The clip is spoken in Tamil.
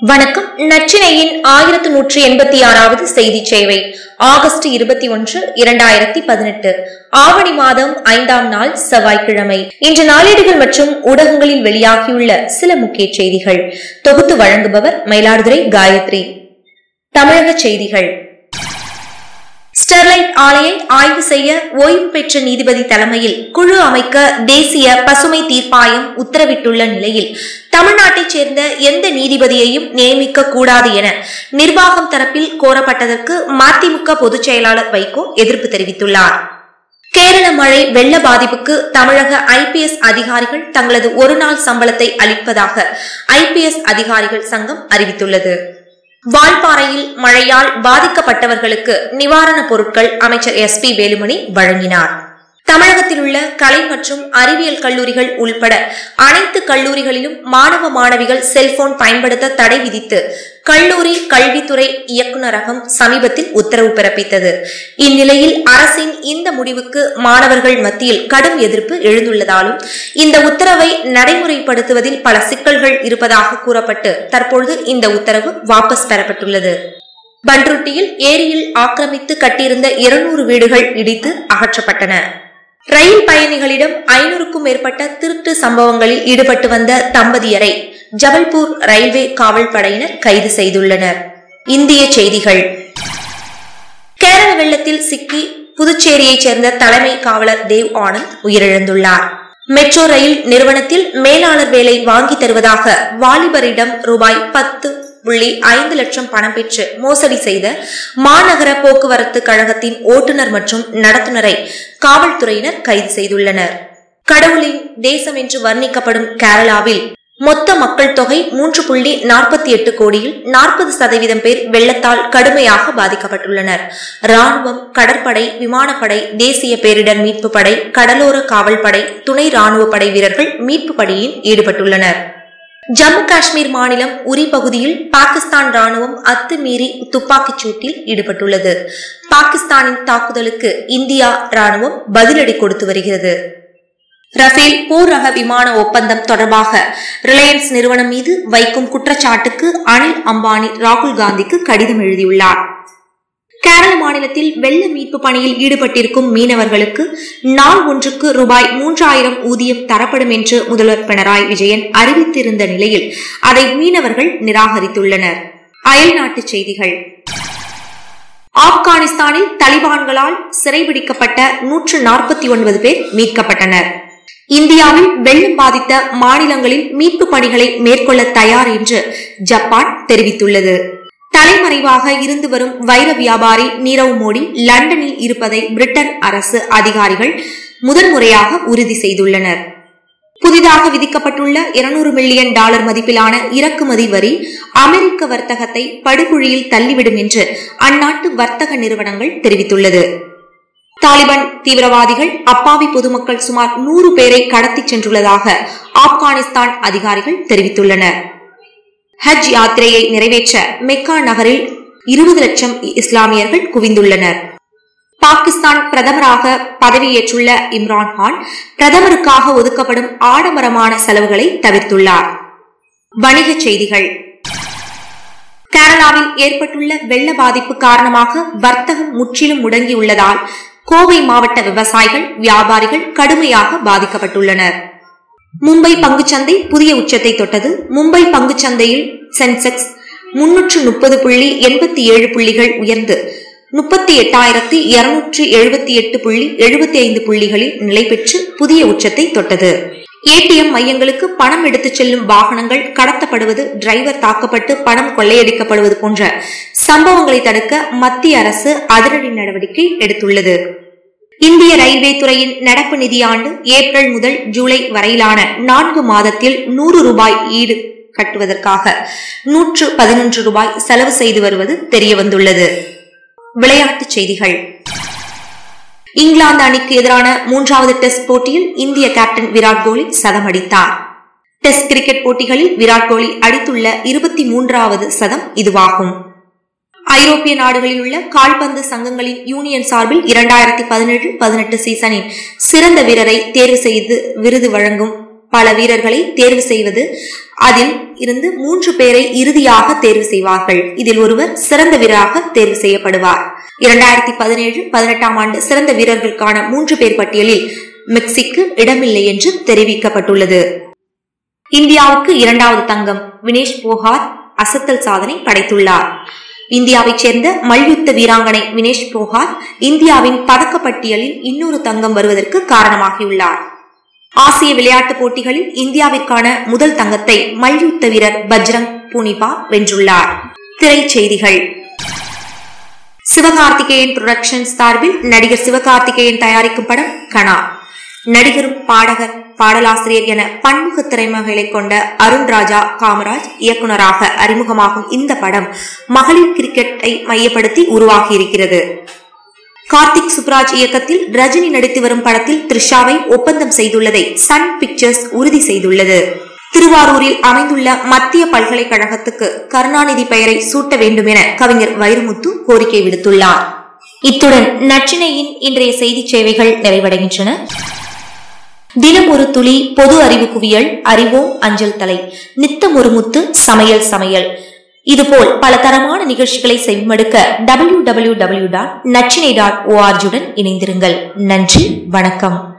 வணக்கம். நச்சினையின் ஆயிரத்து நூற்றி எண்பத்தி ஆறாவது செய்தி சேவை. ஆகஸ்ட் இருபத்தி ஒன்று இரண்டாயிரத்தி பதினெட்டு. ஆவணி மாதம் ஐந்தாம் நாள் செவ்வாய்க்கிழமை. இன்று நாளேடுகள் மற்றும் ஊடகங்களில் வெளியாகியுள்ள சில முக்கிய செய்திகள். தொகுத்து வழங்குபவர் மயிலாடுதுறை காயத்ரி. தமிழக செய்திகள். ஸ்டெர்லைட் ஆலையை ஆய்வு செய்ய ஓய்வு பெற்ற நீதிபதி தலைமையில் குழு அமைக்க தேசிய பசுமை தீர்ப்பாயம் உத்தரவிட்டுள்ள நிலையில் தமிழ்நாட்டைச் சேர்ந்த எந்த நீதிபதியையும் நியமிக்க கூடாது என நிர்வாகம் தரப்பில் கோரப்பட்டதற்கு மதிமுக பொதுச் செயலாளர் வைகோ எதிர்ப்பு தெரிவித்துள்ளார். கேரள மழை வெள்ள பாதிப்புக்கு தமிழக ஐபிஎஸ் அதிகாரிகள் தங்களது ஒருநாள் சம்பளத்தை அளிப்பதாக ஐபிஎஸ் அதிகாரிகள் சங்கம் அறிவித்துள்ளது. வால்பாறையில் மழையால் பாதிக்கப்பட்டவர்களுக்கு நிவாரணப் பொருட்கள் அமைச்சர் எஸ் பி வேலுமணி வழங்கினார். தமிழகத்தில் உள்ள கலை மற்றும் அறிவியல் கல்லூரிகள் உள்பட அனைத்து கல்லூரிகளிலும் மாணவ மாணவிகள் செல்போன் பயன்படுத்த தடை விதித்து கல்லூரி கல்வித்துறை இயக்குநரகம் சமீபத்தில் உத்தரவு பிறப்பித்தது. இந்நிலையில் அரசின் இந்த முடிவுக்கு மாணவர்கள் மத்தியில் கடும் எதிர்ப்பு எழுந்துள்ளதாலும் இந்த உத்தரவை நடைமுறைப்படுத்துவதில் பல சிக்கல்கள் இருப்பதாக கூறப்பட்டு தற்பொழுது இந்த உத்தரவு வாபஸ் பெறப்பட்டுள்ளது. பன்ருட்டியில் ஏரியில் ஆக்கிரமித்து கட்டியிருந்த இருநூறு வீடுகள் இடித்து அகற்றப்பட்டன. ரயில் பயணிகளிடம் ஐநூறுக்கும் மேற்பட்ட திருட்டு சம்பவங்களில் ஈடுபட்டு வந்த தம்பதியரை ஜபல்பூர் ரயில்வே காவல் படையினர் கைது செய்துள்ளனர். இந்திய செய்திகள். கேரள வெள்ளத்தில் சிக்கி புதுச்சேரியைச் சேர்ந்த தலைமை காவலர் தேவ் ஆனந்த் உயிரிழந்துள்ளார். மெட்ரோ ரயில் நிறுவனத்தில் மேலாளர் வேலை வாங்கி தருவதாக வாலிபரிடம் ரூபாய் பத்து புள்ளி ஐந்து லட்சம் பணம் பெற்று மோசடி செய்த மாநகர போக்குவரத்து கழகத்தின் ஓட்டுநர் மற்றும் நடத்துனரை காவல்துறையினர் கைது செய்துள்ளனர். கடவுளின் தேசம் என்று வர்ணிக்கப்படும் கேரளாவில் மொத்த மக்கள் தொகை மூன்று புள்ளி நாற்பத்தி எட்டு கோடியில் நாற்பது சதவீதம் பேர் வெள்ளத்தால் கடுமையாக பாதிக்கப்பட்டுள்ளனர். ராணுவம் கடற்படை விமானப்படை தேசிய பேரிடர் மீட்பு படை கடலோர காவல்படை துணை ராணுவ படை வீரர்கள் மீட்பு பணியில் ஈடுபட்டுள்ளனர். ஜம்மு காஷ்மீர் மாநிலம் உரி பகுதியில் பாகிஸ்தான் ராணுவம் அத்துமீறி துப்பாக்கிச் சூட்டில் ஈடுபட்டுள்ளது. பாகிஸ்தானின் தாக்குதலுக்கு இந்தியா ராணுவம் பதிலடி கொடுத்து வருகிறது. ரஃபேல் போர் ரக விமான ஒப்பந்தம் தொடர்பாக ரிலையன்ஸ் நிறுவனம் மீது வைக்கும் குற்றச்சாட்டுக்கு அனில் அம்பானி ராகுல் காந்திக்கு கடிதம் எழுதியுள்ளார். கேரள மாநிலத்தில் வெள்ள மீட்பு பணியில் ஈடுபட்டிருக்கும் மீனவர்களுக்கு நாள் ஒன்றுக்கு ரூபாய் மூன்றாயிரம் ஊதியம் தரப்படும் என்று முதல்வர் பினராயி விஜயன் அறிவித்திருந்த நிலையில் அதை மீனவர்கள் நிராகரித்துள்ளனர். அயல்நாட்டு செய்திகள். ஆப்கானிஸ்தானில் தலிபான்களால் சிறைபிடிக்கப்பட்ட நூற்று நாற்பத்தி ஒன்பது பேர் மீட்கப்பட்டனர். இந்தியாவில் வெள்ளம் பாதித்த மாநிலங்களில் மீட்பு பணிகளை மேற்கொள்ள தயார் என்று ஜப்பான் தெரிவித்துள்ளது. தலைமறைவாக இருந்து வரும் வைர வியாபாரி நீரவ் மோடி லண்டனில் இருப்பதை பிரிட்டன் அரசு அதிகாரிகள் முதன்முறையாக உறுதி செய்துள்ளனர். புதிதாக விதிக்கப்பட்டுள்ள இருநூறு மில்லியன் டாலர் மதிப்பிலான இறக்குமதி வரி அமெரிக்க வர்த்தகத்தை படுகுழியில் தள்ளிவிடும் என்று அந்நாட்டு வர்த்தக நிறுவனங்கள் தெரிவித்துள்ளது. தாலிபான் தீவிரவாதிகள் அப்பாவி பொதுமக்கள் சுமார் நூறு பேரை கடத்திச் சென்றுள்ளதாக ஆப்கானிஸ்தான் அதிகாரிகள் தெரிவித்துள்ளனர். ஹஜ் யாத்திரையை நிறைவேற்ற மெக்கா நகரில் இருபது லட்சம் இஸ்லாமியர்கள் குவிந்துள்ளனர். பாகிஸ்தான் பிரதமராக பதவியேற்றுள்ள இம்ரான்கான் பிரதமருக்காக ஒதுக்கப்படும் ஆடம்பரமான செலவுகளை தவிர்த்துள்ளார். வணிகச் செய்திகள். கேரளாவில் ஏற்பட்டுள்ள வெள்ள பாதிப்பு காரணமாக வர்த்தகம் முற்றிலும் முடங்கியுள்ளதால் கோவை மாவட்ட விவசாயிகள் வியாபாரிகள் கடுமையாக பாதிக்கப்பட்டுள்ளனர். மும்பை பங்குச்சந்தை புதிய உச்சத்தை தொட்டது. மும்பை பங்குச்சந்தையில் சென்செக்ஸ் முன்னூற்று முப்பது புள்ளி எண்பத்தி ஏழு புள்ளிகள் உயர்ந்து. முப்பத்தி எட்டாயிரத்தி இருநூற்றி எழுபத்தி எட்டு புள்ளி எழுபத்தி ஐந்து புள்ளிகளில் நிலை பெற்று புதிய உச்சத்தை தொட்டது. ஏடிஎம் மையங்களுக்கு பணம் எடுத்துச் செல்லும் வாகனங்கள் கடத்தப்படுவது டிரைவர் தாக்கப்பட்டு பணம் கொள்ளையடிக்கப்படுவது போன்ற சம்பவங்களை தடுக்க மத்திய அரசு அதிரடி நடவடிக்கை எடுத்துள்ளது. இந்திய ரயில்வே துறையின் நடப்பு நிதியாண்டு ஏப்ரல் முதல் ஜூலை வரையிலான நான்கு மாதத்தில் நூறு ரூபாய் ஈடு கட்டுவதற்காக நூற்று பதினொன்று ரூபாய் செலவு செய்து வருவது தெரியவந்துள்ளது. விளையாட்டுச் செய்திகள். இங்கிலாந்து அணிக்கு எதிரான மூன்றாவது டெஸ்ட் போட்டியில் இந்திய கேப்டன் விராட் கோலி சதம் அடித்தார். டெஸ்ட் கிரிக்கெட் போட்டிகளில் விராட் கோலி அடித்துள்ள இருபத்தி மூன்றாவது சதம் இதுவாகும். ஐரோப்பிய நாடுகளில் உள்ள கால்பந்து சங்கங்களின் யூனியன் சார்பில் இரண்டாயிரத்தி பதினேழு பதினெட்டு சீசனின் சிறந்த வீரரை தேர்வு செய்து விருது வழங்கும் பல வீரர்களை தேர்வு செய்வது அதில் இருந்து மூன்று பேரை இறுதியாக தேர்வு செய்வார்கள். இதில் ஒருவர் சிறந்த வீரராக தேர்வு செய்யப்படுவார். இரண்டாயிரத்தி பதினேழு பதினெட்டாம் ஆண்டு சிறந்த வீரர்களுக்கான மூன்று பேர் பட்டியலில் மெக்சிக்கு இடமில்லை என்று தெரிவிக்கப்பட்டுள்ளது. இந்தியாவுக்கு இரண்டாவது தங்கம் வினேஷ் போகார் அசத்தல் சாதனை படைத்துள்ளார். இந்தியாவைச் சேர்ந்த மல்யுத்த வீராங்கனை வினேஷ் போகார் இந்தியாவின் பதக்கப்பட்டியலில் இன்னொரு தங்கம் வருவதற்கு காரணமாகியுள்ளார். ஆசிய விளையாட்டுப் போட்டிகளில் இந்தியாவிற்கான முதல் தங்கத்தை மல்யுத்த வீரர் பஜ்ரங் பூனிபா வென்றுள்ளார். திரைச்செய்திகள். சிவகார்த்திகேயன் புரொடக்ஷன்ஸ் சார்பில் நடிகர் சிவகார்த்திகேயன் தயாரிக்கும் படம் கனா. நடிகரும் பாடகர் பாடலாசிரியர் என பன்முக திறமைகளை கொண்ட அருண் ராஜா காமராஜ் இயக்குநராக அறிமுகமாகும் இந்த படம் மகளிர் கிரிக்கெட்டை மையப்படுத்தி உருவாகியிருக்கிறது. கார்த்திக் சுப்ராஜ் இயக்கத்தில் ரஜினி நடித்து வரும் படத்தில் த்ரிஷாவை ஒப்பந்தம் செய்துள்ளதை சன் பிக்சர்ஸ் உறுதி செய்துள்ளது. திருவாரூரில் அமைந்துள்ள மத்திய பல்கலைக்கழகத்துக்கு கருணாநிதி பெயரை சூட்ட வேண்டும் என கவிஞர் வைரமுத்து கோரிக்கை விடுத்துள்ளார். இத்துடன் நச்சினையின் இன்றைய செய்தி சேவைகள் நிறைவடைகின்றன. தினம் ஒரு துளி பொது அறிவு குவியல் அறிவோம் அஞ்சல் தலை. நித்தம் ஒரு முத்து சமையல் சமையல். இதுபோல் பல தரமான நிகழ்ச்சிகளை செவிமடுக்க டபிள்யூ டபிள்யூ டபிள்யூ டாட் நச்சினை டாட் ஓஆர்ஜியுடன் இணைந்திருங்கள். நன்றி வணக்கம்.